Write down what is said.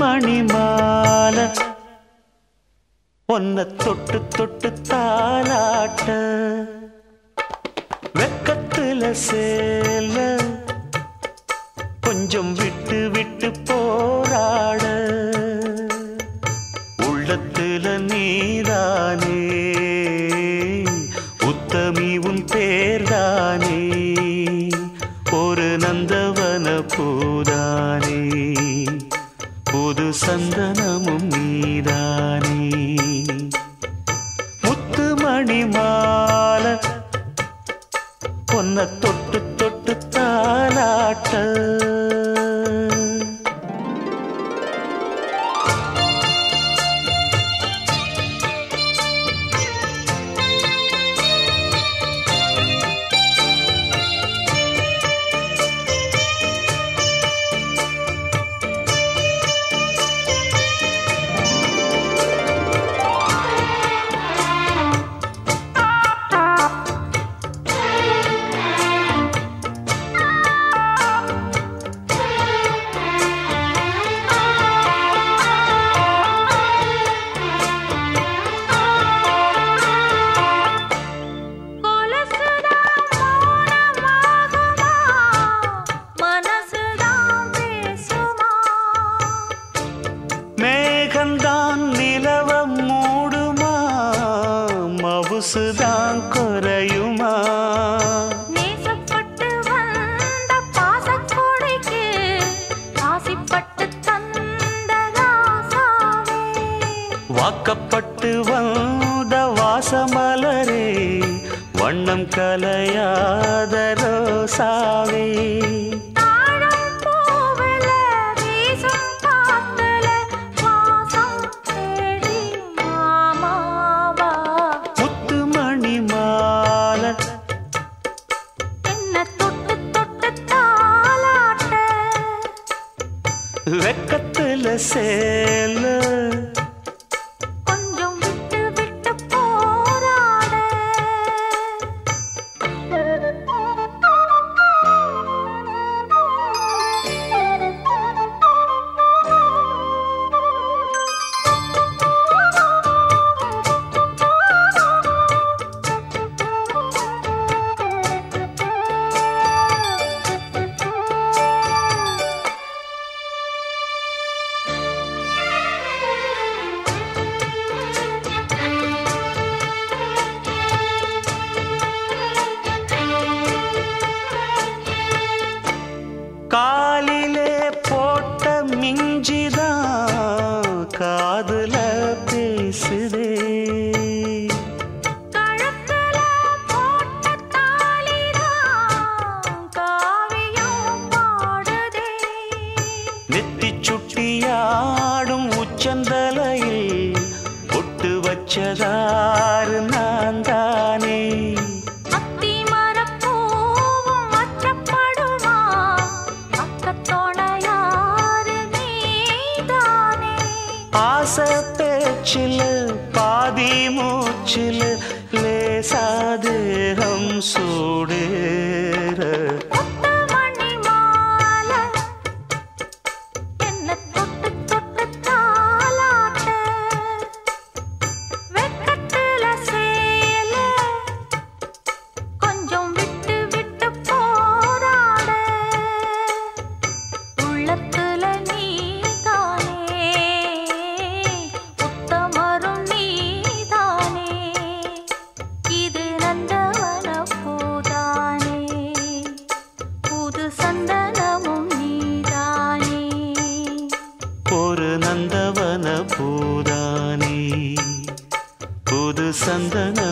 மணிமால பொன்ன தொட்டு தொட்டு தாளாட்ட. வெக்கத்துல சேல கொஞ்சம் விட்டு விட்டு போராட. சந்தனமும் நீதானே. முத்துமணி மால பொன்ன தொட்டு தொட்டு தாலாட்ட மேகந்தான் நிலவ மூடுமா? மவுசுதான் குறையுமா? வாக்கப்பட்டு வந்த வாசமலரே வண்ணம் கலையாத ரோசாவே. வெக்கத்துல பேசுதே. நெத்தி சுட்டியாடும் உச்சந்தலையில் பொட்டு வச்சதாறு நான் தானே ஆசை மூச்சில் பாதி மூச்சில் லேசாதேகம் சூடேற. சந்தன